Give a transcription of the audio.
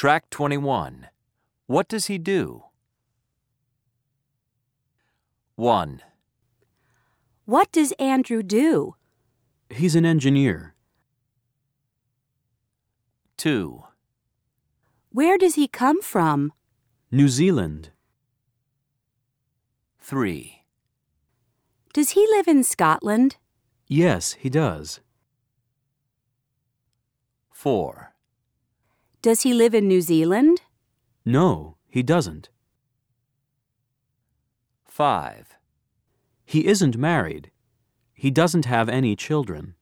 Track 21. What does he do? 1, What does Andrew do? He's an engineer. 2, Where does he come from? New Zealand. 3, Does he live in Scotland? Yes, he does. 4, Does he live in New Zealand? No, he doesn't. 5, He isn't married. He doesn't have any children.